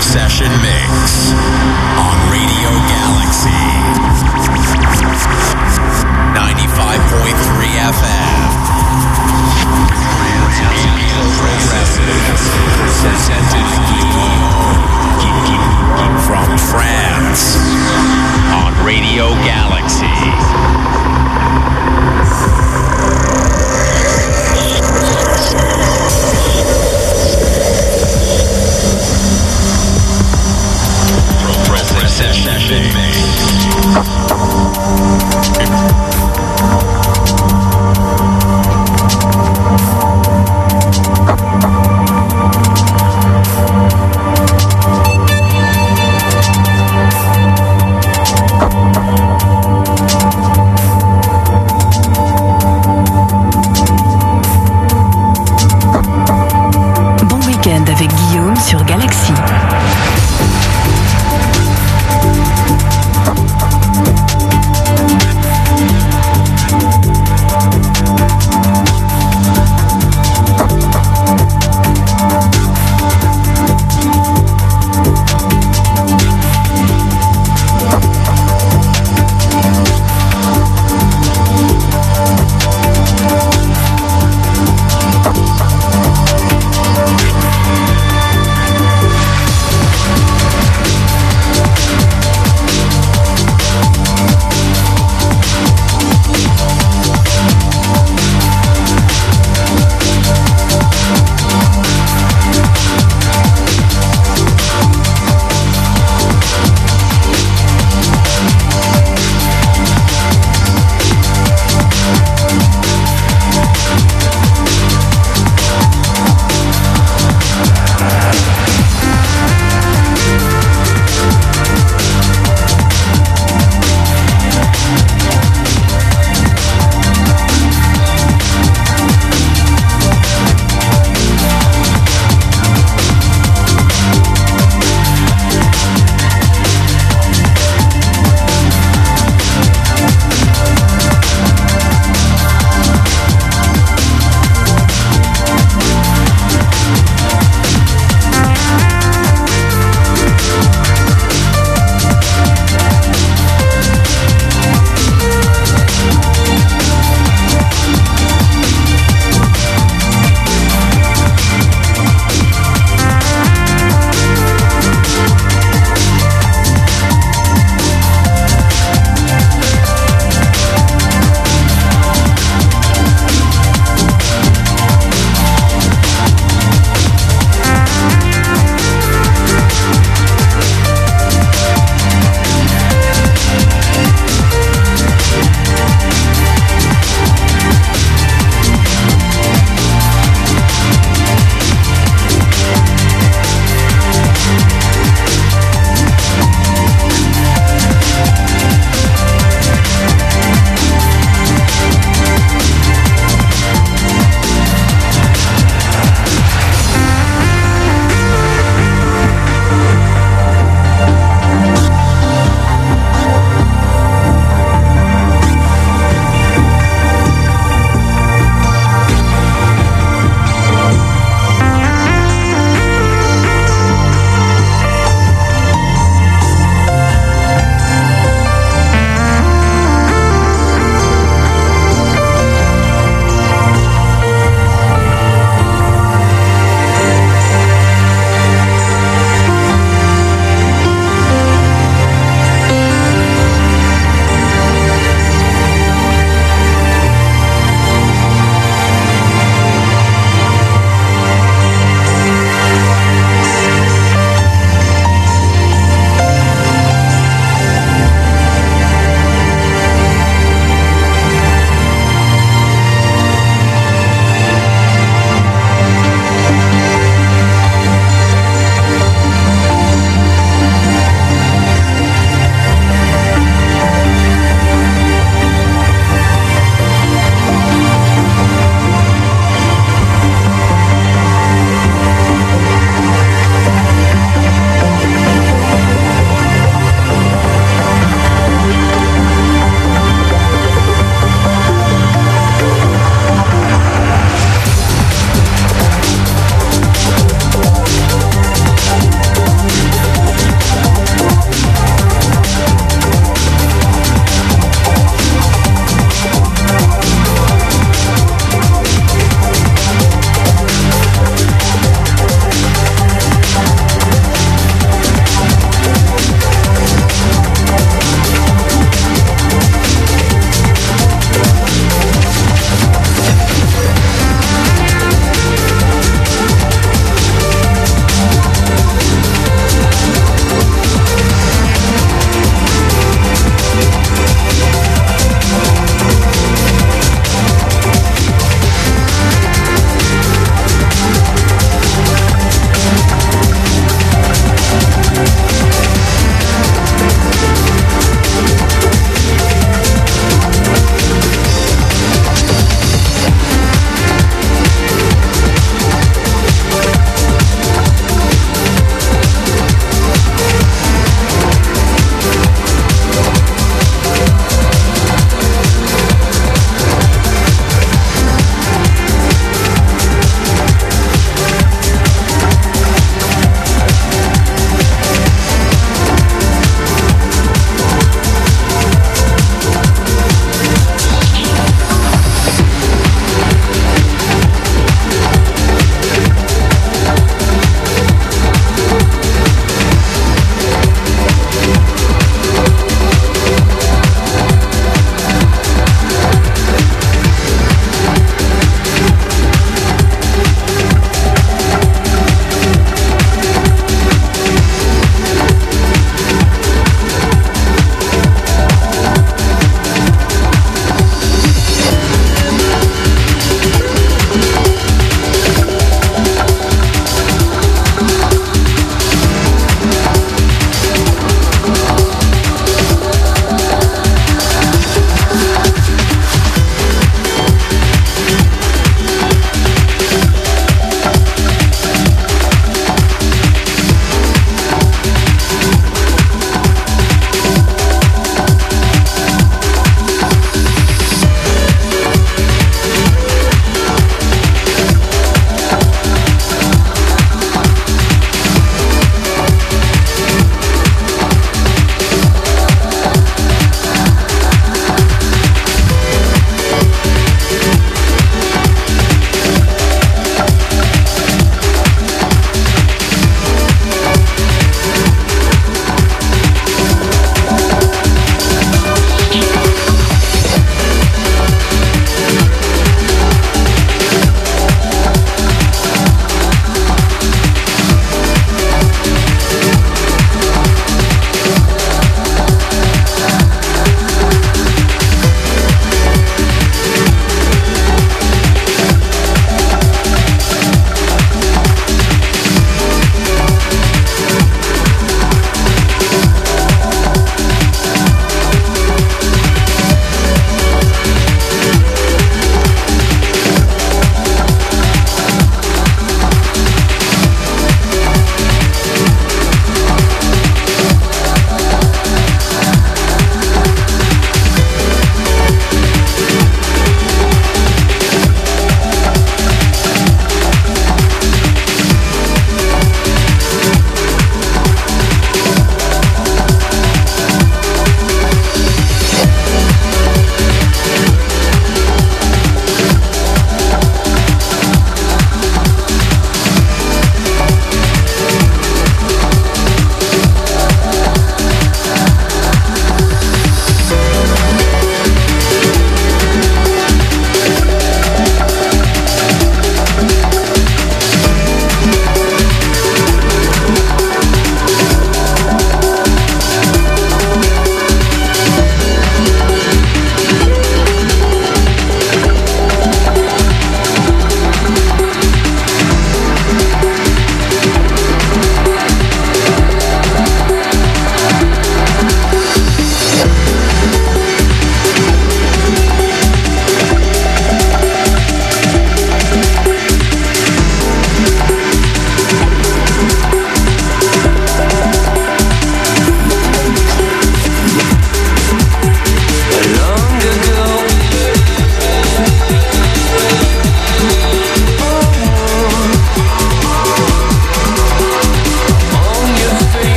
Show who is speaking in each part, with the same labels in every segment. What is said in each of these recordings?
Speaker 1: Session Mix on Radio Galaxy 95.3 FM. Presented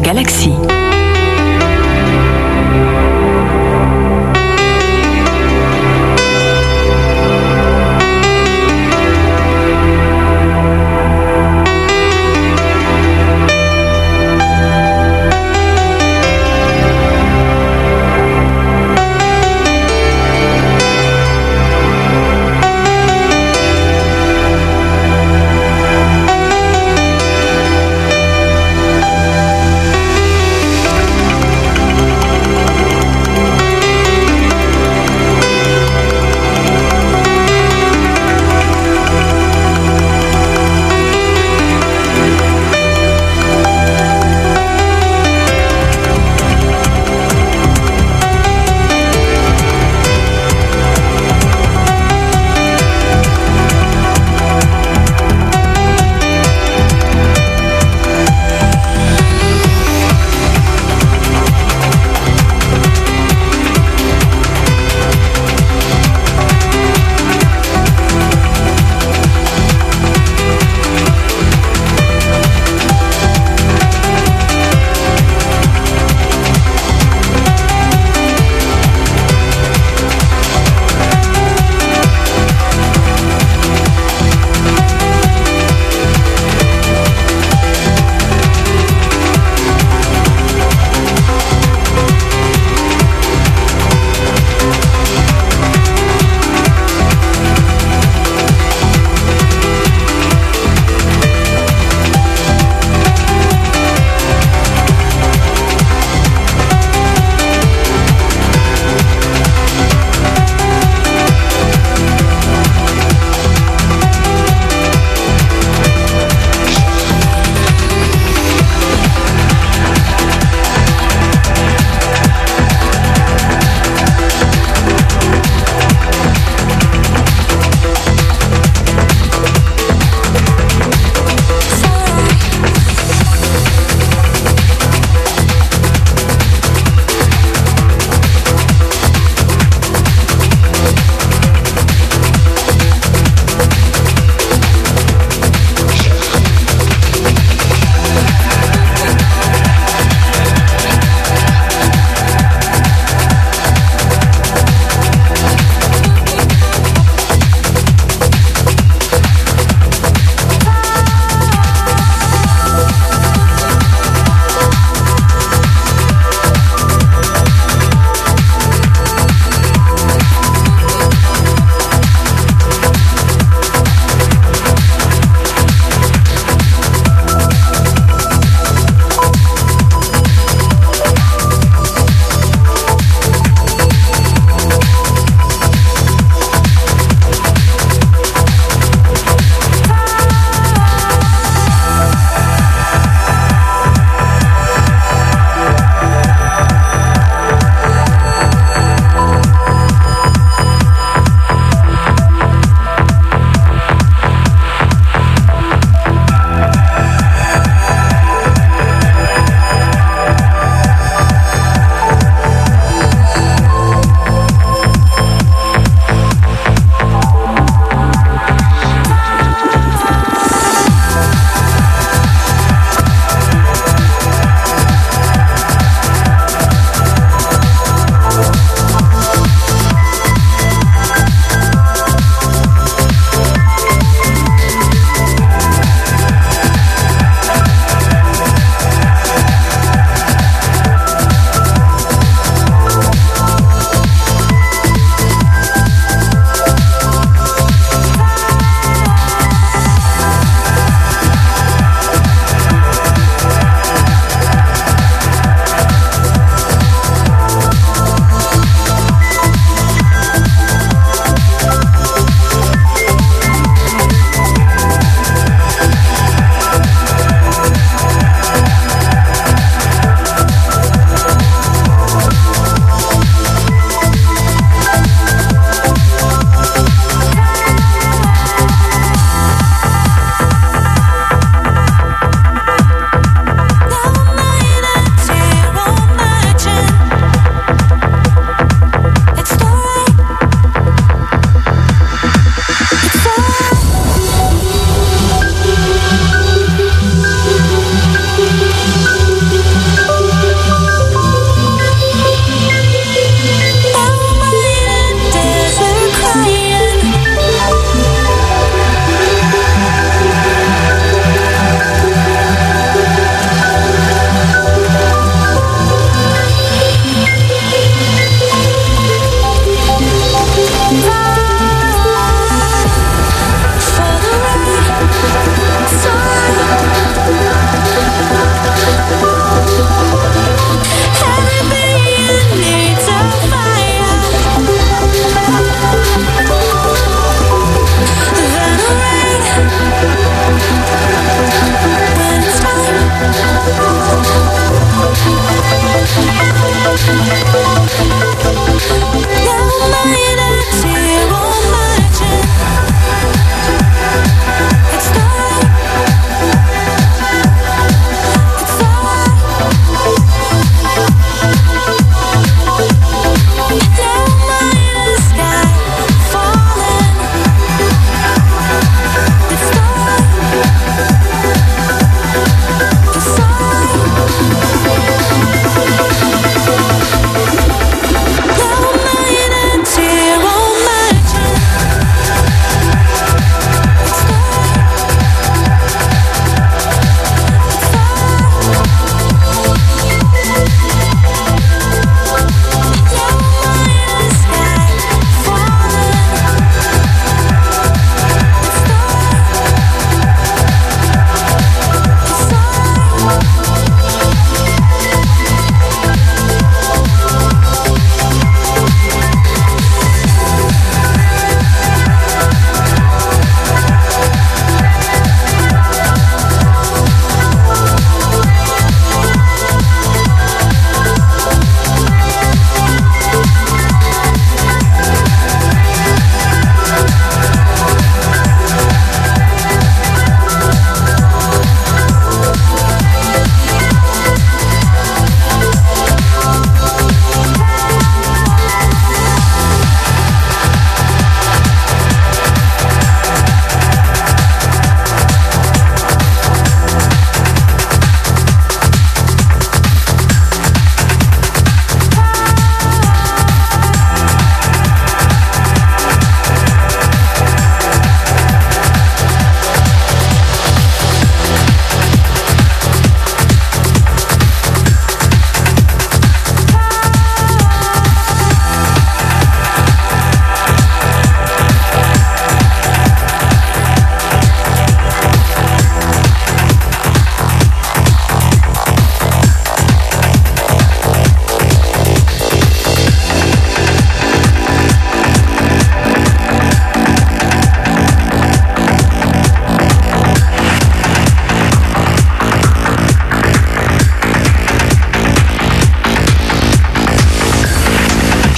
Speaker 1: Galaxy.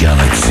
Speaker 2: galaxy.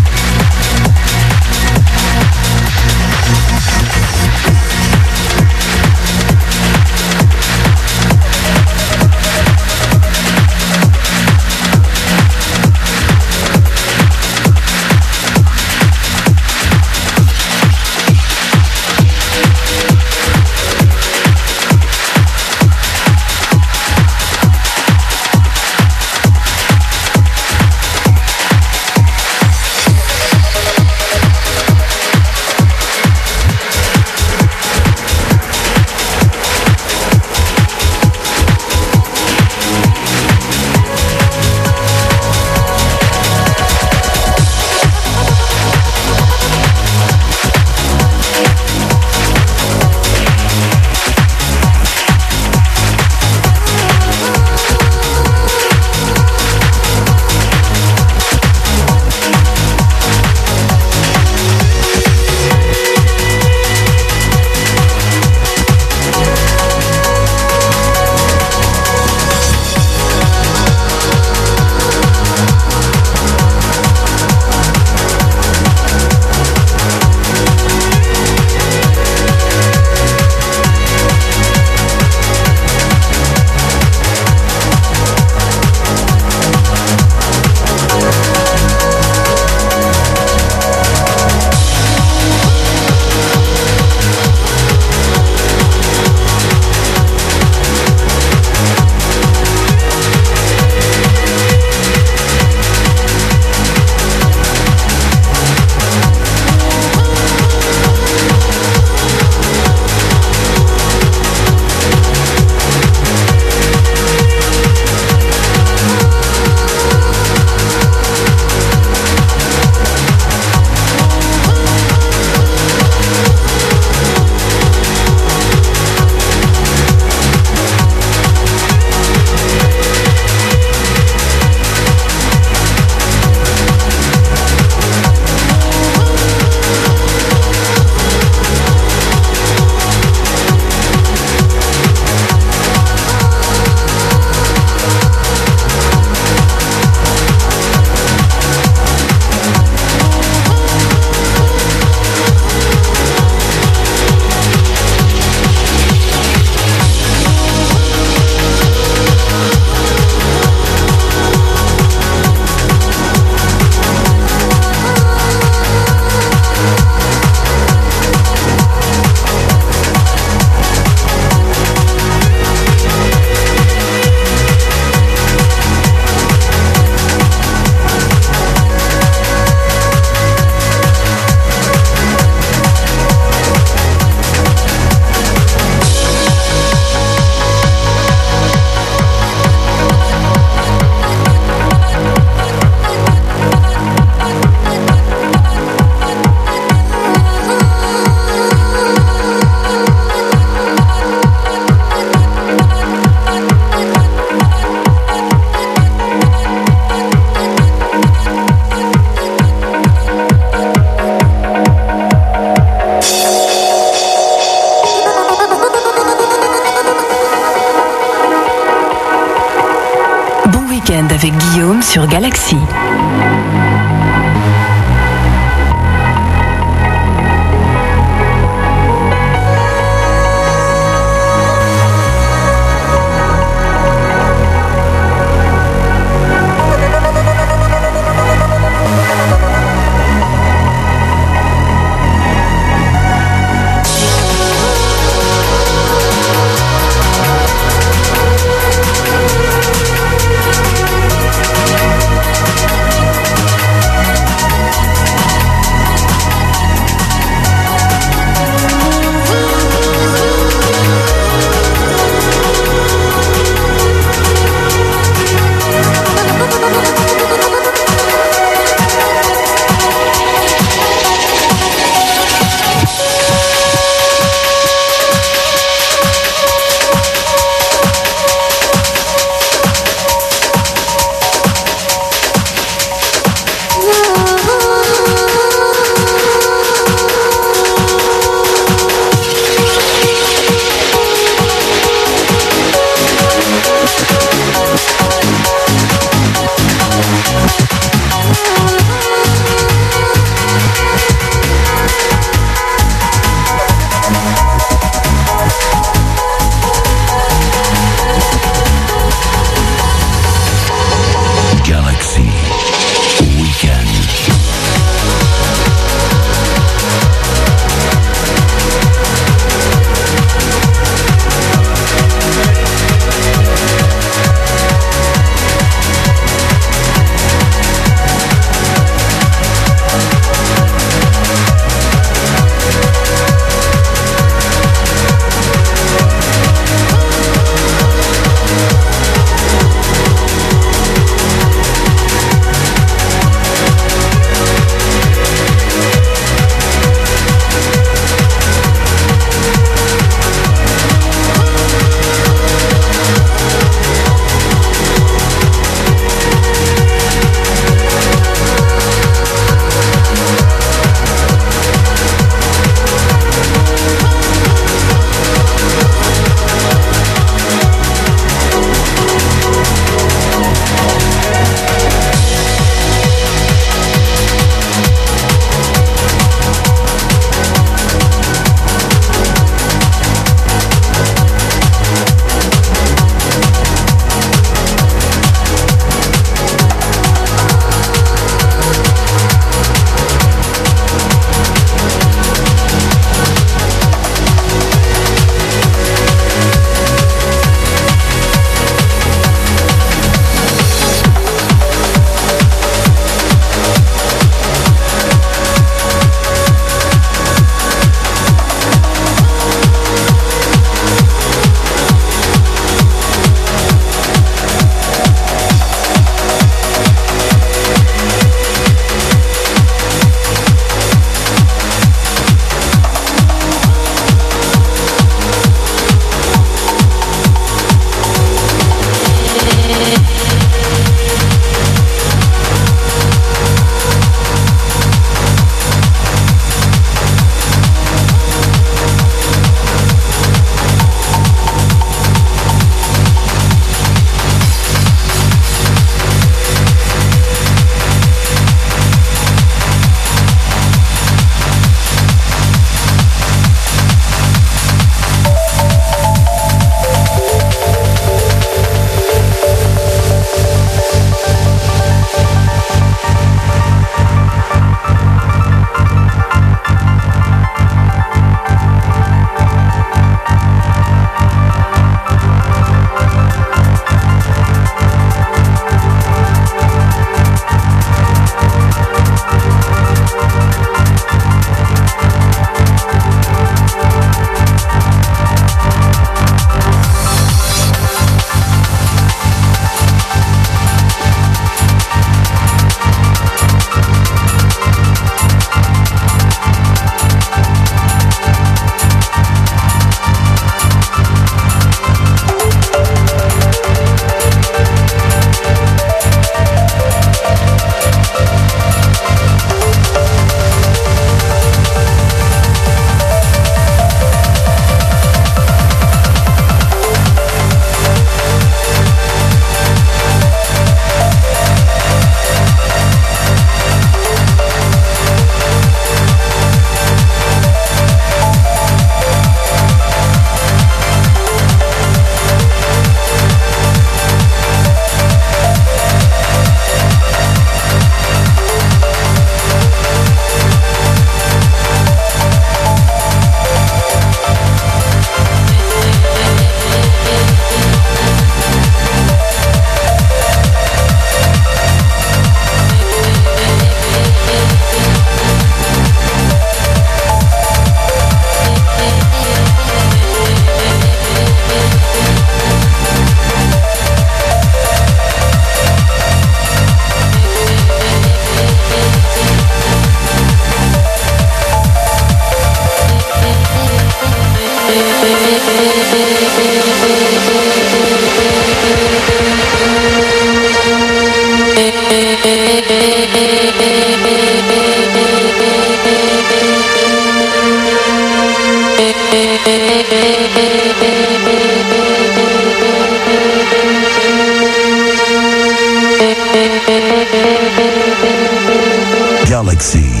Speaker 3: Sea.